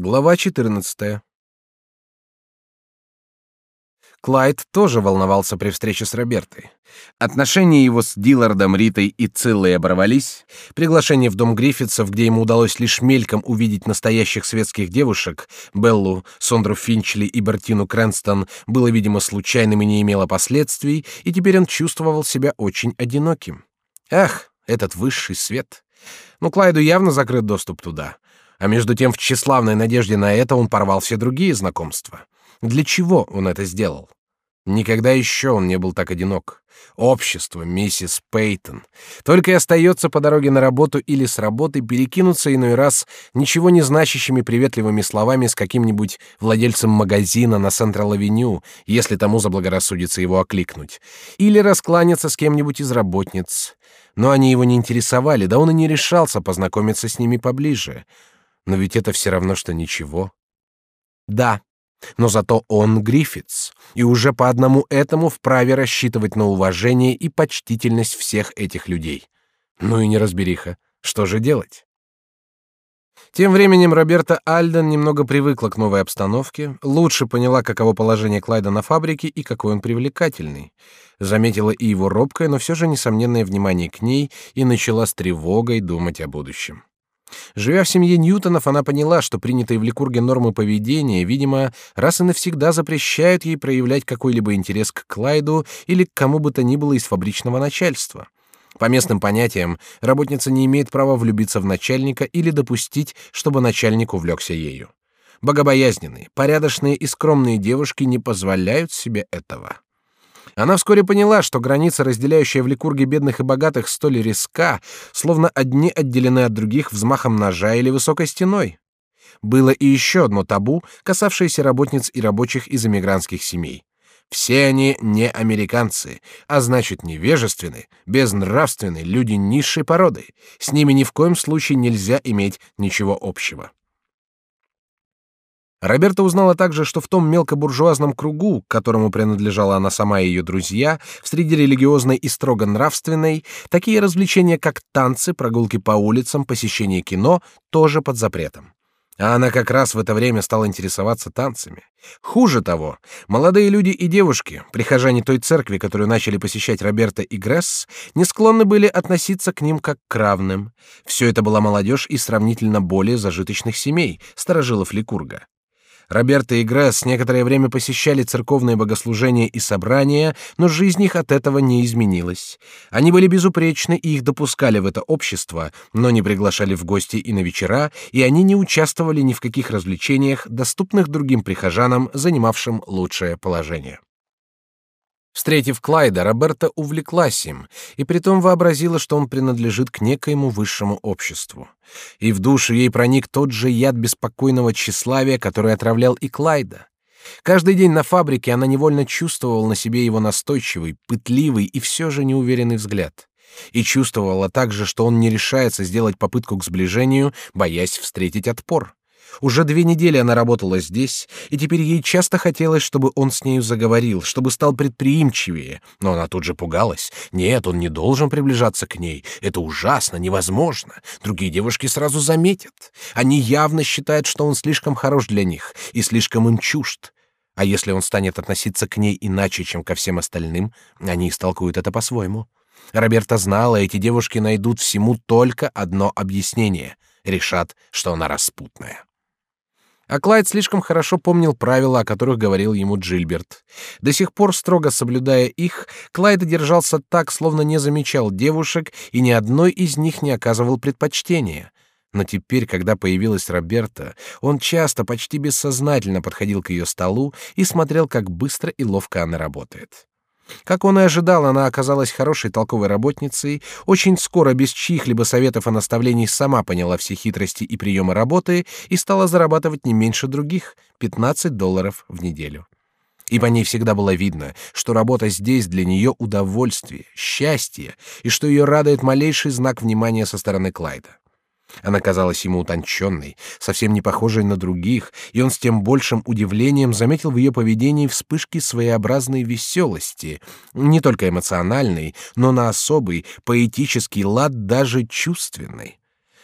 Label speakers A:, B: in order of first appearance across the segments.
A: Глава 14. Клайд тоже волновался при встрече с Робертой. Отношения его с Диллардом, Ритой и Циллой оборвались. Приглашение в дом Гриффитсов, где ему удалось лишь мельком увидеть настоящих светских девушек, Беллу, Сондру Финчли и Бертину Крэнстон, было, видимо, случайным и не имело последствий, и теперь он чувствовал себя очень одиноким. Ах, этот высший свет! Ну, Клайду явно закрыт доступ туда. А между тем, в тщеславной надежде на это он порвал все другие знакомства. Для чего он это сделал? Никогда еще он не был так одинок. Общество, миссис Пейтон. Только и остается по дороге на работу или с работы перекинуться иной раз ничего не значащими приветливыми словами с каким-нибудь владельцем магазина на Централ-авеню, если тому заблагорассудится его окликнуть, или раскланяться с кем-нибудь из работниц. Но они его не интересовали, да он и не решался познакомиться с ними поближе. Но ведь это все равно, что ничего. Да, но зато он Гриффитс, и уже по одному этому вправе рассчитывать на уважение и почтительность всех этих людей. Ну и неразбериха. Что же делать? Тем временем Роберта Альден немного привыкла к новой обстановке, лучше поняла, каково положение Клайда на фабрике и какой он привлекательный. Заметила и его робкое, но все же несомненное внимание к ней и начала с тревогой думать о будущем. Живя в семье Ньютонов, она поняла, что принятые в Ликурге нормы поведения, видимо, раз и навсегда запрещают ей проявлять какой-либо интерес к Клайду или к кому бы то ни было из фабричного начальства. По местным понятиям, работница не имеет права влюбиться в начальника или допустить, чтобы начальник увлекся ею. Богобоязненные, порядочные и скромные девушки не позволяют себе этого. Она вскоре поняла, что граница, разделяющая в Ликурге бедных и богатых, столь резка, словно одни отделены от других взмахом ножа или высокой стеной. Было и еще одно табу, касавшееся работниц и рабочих из эмигрантских семей. Все они не американцы, а значит невежественны, безнравственны, люди низшей породы. С ними ни в коем случае нельзя иметь ничего общего. Роберта узнала также, что в том мелкобуржуазном кругу, к которому принадлежала она сама и ее друзья, в среде религиозной и строго нравственной, такие развлечения, как танцы, прогулки по улицам, посещение кино, тоже под запретом. А она как раз в это время стала интересоваться танцами. Хуже того, молодые люди и девушки, прихожане той церкви, которую начали посещать Роберта и Гресс, не склонны были относиться к ним как к равным. Все это была молодежь из сравнительно более зажиточных семей, старожилов Ликурга. Роберто и Гресс некоторое время посещали церковные богослужения и собрания, но жизнь их от этого не изменилась. Они были безупречны и их допускали в это общество, но не приглашали в гости и на вечера, и они не участвовали ни в каких развлечениях, доступных другим прихожанам, занимавшим лучшее положение. Встретив Клайда, Роберта увлеклась им, и притом вообразила, что он принадлежит к некоему высшему обществу. И в душу ей проник тот же яд беспокойного тщеславия, который отравлял и Клайда. Каждый день на фабрике она невольно чувствовала на себе его настойчивый, пытливый и все же неуверенный взгляд. И чувствовала также, что он не решается сделать попытку к сближению, боясь встретить отпор. Уже две недели она работала здесь, и теперь ей часто хотелось, чтобы он с нею заговорил, чтобы стал предприимчивее. Но она тут же пугалась. Нет, он не должен приближаться к ней. Это ужасно, невозможно. Другие девушки сразу заметят. Они явно считают, что он слишком хорош для них и слишком им чужд. А если он станет относиться к ней иначе, чем ко всем остальным, они истолкуют это по-своему. Роберта знала, эти девушки найдут всему только одно объяснение. Решат, что она распутная. А Клайд слишком хорошо помнил правила, о которых говорил ему Джильберт. До сих пор, строго соблюдая их, Клайд держался так, словно не замечал девушек и ни одной из них не оказывал предпочтения. Но теперь, когда появилась Роберта, он часто, почти бессознательно подходил к ее столу и смотрел, как быстро и ловко она работает. Как он и ожидал, она оказалась хорошей толковой работницей, очень скоро без чьих-либо советов и наставлений сама поняла все хитрости и приемы работы и стала зарабатывать не меньше других — 15 долларов в неделю. И по ней всегда было видно, что работа здесь для нее удовольствие, счастье, и что ее радует малейший знак внимания со стороны Клайда. Она казалась ему утонченной, совсем не похожей на других, и он с тем большим удивлением заметил в ее поведении вспышки своеобразной веселости, не только эмоциональной, но на особый, поэтический лад даже чувственный.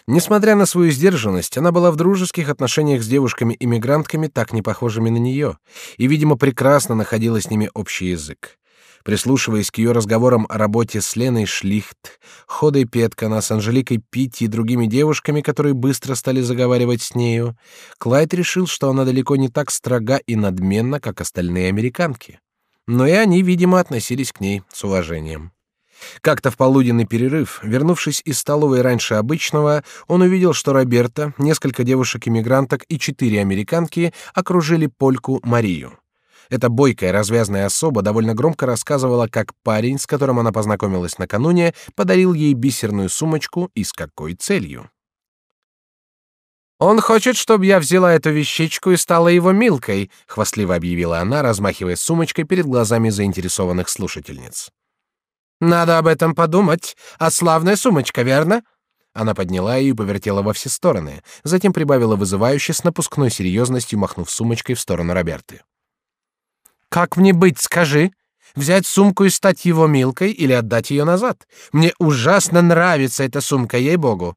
A: Несмотря на свою сдержанность, она была в дружеских отношениях с девушками-иммигрантками, так не похожими на нее, и, видимо, прекрасно находила с ними общий язык. Прислушиваясь к ее разговорам о работе с Леной Шлихт, Ходой Петкана, с Анжеликой Питти и другими девушками, которые быстро стали заговаривать с нею, Клайд решил, что она далеко не так строга и надменна, как остальные американки. Но и они, видимо, относились к ней с уважением. Как-то в полуденный перерыв, вернувшись из столовой раньше обычного, он увидел, что Роберта, несколько девушек-иммигранток и четыре американки окружили польку Марию. Эта бойкая, развязная особа довольно громко рассказывала, как парень, с которым она познакомилась накануне, подарил ей бисерную сумочку и с какой целью. «Он хочет, чтобы я взяла эту вещичку и стала его милкой», — хвастливо объявила она, размахивая сумочкой перед глазами заинтересованных слушательниц. «Надо об этом подумать. А славная сумочка, верно?» Она подняла ее и повертела во все стороны, затем прибавила вызывающе с напускной серьезностью, махнув сумочкой в сторону Роберты. Как мне быть, скажи? Взять сумку и стать его милкой или отдать ее назад? Мне ужасно нравится эта сумка, ей-богу.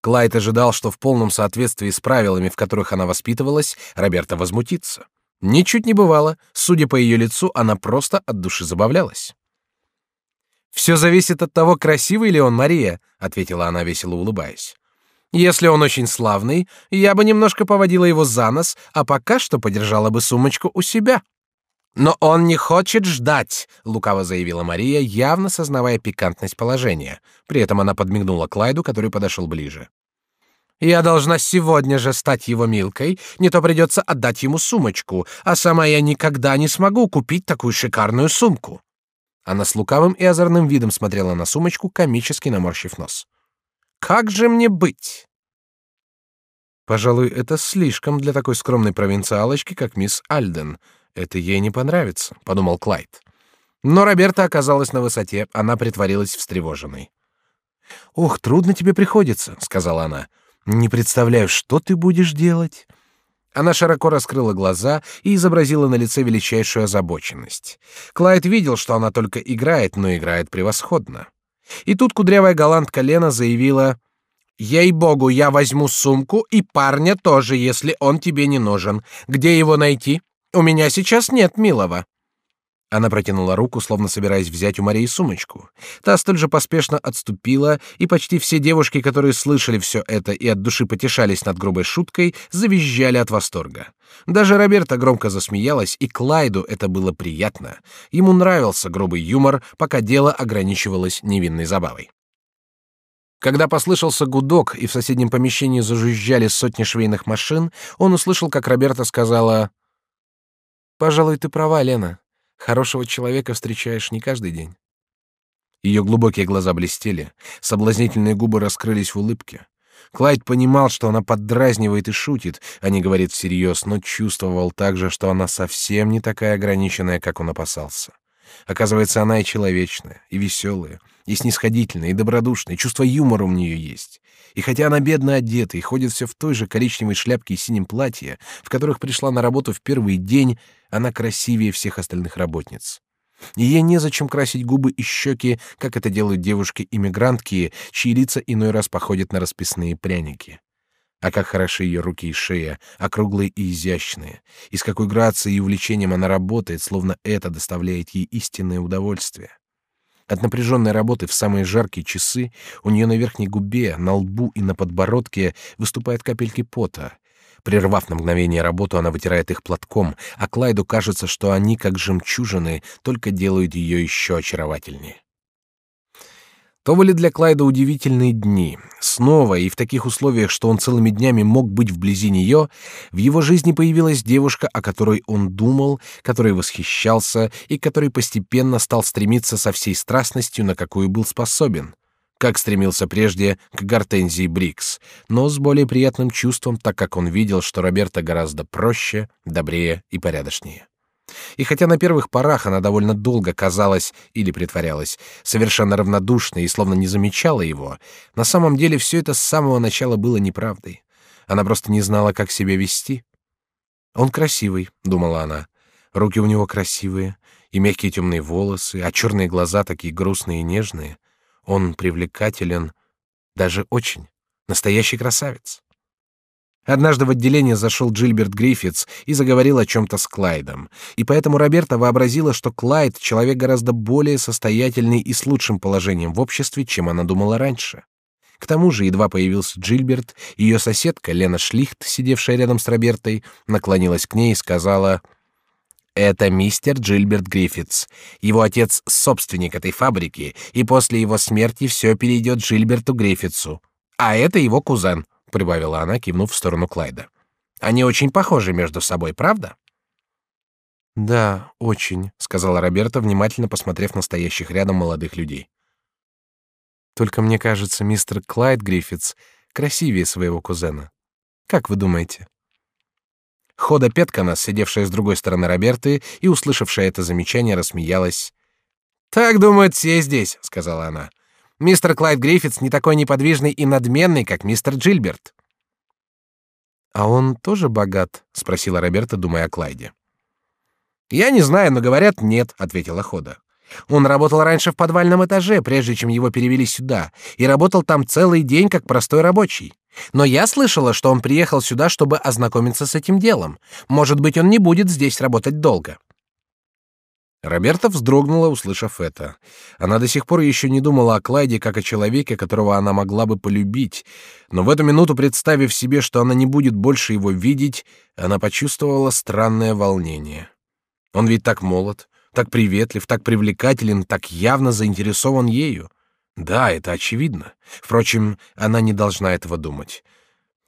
A: Клайд ожидал, что в полном соответствии с правилами, в которых она воспитывалась, Роберта возмутится. Ничуть не бывало. Судя по ее лицу, она просто от души забавлялась. Все зависит от того, красивый ли он, Мария, ответила она весело улыбаясь. Если он очень славный, я бы немножко поводила его за нос, а пока что подержала бы сумочку у себя. Но он не хочет ждать, лукаво заявила Мария, явно сознавая пикантность положения. При этом она подмигнула Клайду, который подошел ближе. Я должна сегодня же стать его милкой, не то придется отдать ему сумочку, а сама я никогда не смогу купить такую шикарную сумку. Она с лукавым и озорным видом смотрела на сумочку, комически наморщив нос. Как же мне быть? Пожалуй, это слишком для такой скромной провинциалочки, как мисс Альден. Это ей не понравится, подумал Клайд. Но Роберта оказалась на высоте, она притворилась встревоженной. Ох, трудно тебе приходится, сказала она. Не представляю, что ты будешь делать. Она широко раскрыла глаза и изобразила на лице величайшую озабоченность. Клайд видел, что она только играет, но играет превосходно. И тут кудрявая голландка Лена заявила: "Ей-богу, я возьму сумку и парня тоже, если он тебе не нужен. Где его найти? У меня сейчас нет милого". Она протянула руку, словно собираясь взять у Марии сумочку. Та столь же поспешно отступила, и почти все девушки, которые слышали все это и от души потешались над грубой шуткой, завизжали от восторга. Даже Роберта громко засмеялась, и Клайду это было приятно. Ему нравился грубый юмор, пока дело ограничивалось невинной забавой. Когда послышался гудок и в соседнем помещении зажужжали сотни швейных машин, он услышал, как Роберта сказала: "Пожалуй, ты права, Лена. Хорошего человека встречаешь не каждый день. Ее глубокие глаза блестели, соблазнительные губы раскрылись в улыбке. Клайд понимал, что она поддразнивает и шутит, а не говорит всерьез, но чувствовал также, что она совсем не такая ограниченная, как он опасался. Оказывается, она и человечная, и веселая, и снисходительная, и добродушная, чувство юмора у нее есть. И хотя она бедно одета и ходит все в той же коричневой шляпке и синем платье, в которых пришла на работу в первый день, она красивее всех остальных работниц. И ей незачем красить губы и щеки, как это делают девушки-иммигрантки, чьи лица иной раз походят на расписные пряники. А как хороши ее руки и шея, округлые и изящные, и с какой грацией и увлечением она работает, словно это доставляет ей истинное удовольствие. От напряженной работы в самые жаркие часы у нее на верхней губе, на лбу и на подбородке выступают капельки пота. Прервав на мгновение работу, она вытирает их платком, а Клайду кажется, что они, как жемчужины, только делают ее еще очаровательнее. То были для Клайда удивительные дни. Снова и в таких условиях, что он целыми днями мог быть вблизи нее, в его жизни появилась девушка, о которой он думал, которой восхищался и которой постепенно стал стремиться со всей страстностью, на какую был способен. Как стремился прежде к Гортензии Брикс, но с более приятным чувством, так как он видел, что Роберта гораздо проще, добрее и порядочнее. И хотя на первых порах она довольно долго казалась или притворялась совершенно равнодушной и словно не замечала его, на самом деле все это с самого начала было неправдой. Она просто не знала, как себя вести. Он красивый, думала она. Руки у него красивые, и мягкие темные волосы, а черные глаза такие грустные и нежные. Он привлекателен, Даже очень. Настоящий красавец. Однажды в отделение зашел Джильберт Гриффитс и заговорил о чем-то с Клайдом, и поэтому Роберта вообразила, что Клайд человек гораздо более состоятельный и с лучшим положением в обществе, чем она думала раньше. К тому же едва появился Джильберт, ее соседка Лена Шлихт, сидевшая рядом с Робертой, наклонилась к ней и сказала: "Это мистер Джильберт Гриффитс. Его отец собственник этой фабрики, и после его смерти все перейдет Джильберту Гриффитсу. А это его кузен прибавила она, кивнув в сторону Клайда. Они очень похожи между собой, правда? Да, очень, сказала Роберта, внимательно посмотрев на стоящих рядом молодых людей. Только мне кажется, мистер Клайд Гриффитс красивее своего кузена. Как вы думаете? Хода Петкана, сидевшая с другой стороны Роберты и услышавшая это замечание, рассмеялась. Так думают все здесь, сказала она. Мистер Клайд Гриффитс не такой неподвижный и надменный, как мистер Джильберт. А он тоже богат? спросила Роберта, думая о Клайде. Я не знаю, но говорят нет, ответила Хода. Он работал раньше в подвальном этаже, прежде чем его перевели сюда, и работал там целый день как простой рабочий. Но я слышала, что он приехал сюда, чтобы ознакомиться с этим делом. Может быть, он не будет здесь работать долго. Роберта вздрогнула, услышав это. Она до сих пор еще не думала о Клайде как о человеке, которого она могла бы полюбить, но в эту минуту, представив себе, что она не будет больше его видеть, она почувствовала странное волнение. Он ведь так молод, так приветлив, так привлекателен, так явно заинтересован ею. Да, это очевидно. Впрочем, она не должна этого думать.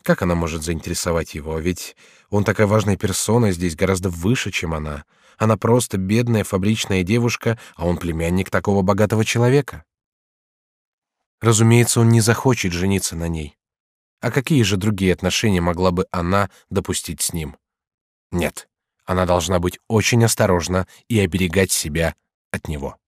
A: Как она может заинтересовать его? Ведь он такая важная персона здесь гораздо выше, чем она. Она просто бедная фабричная девушка, а он племянник такого богатого человека. Разумеется, он не захочет жениться на ней. А какие же другие отношения могла бы она допустить с ним? Нет, она должна быть очень осторожна и оберегать себя от него.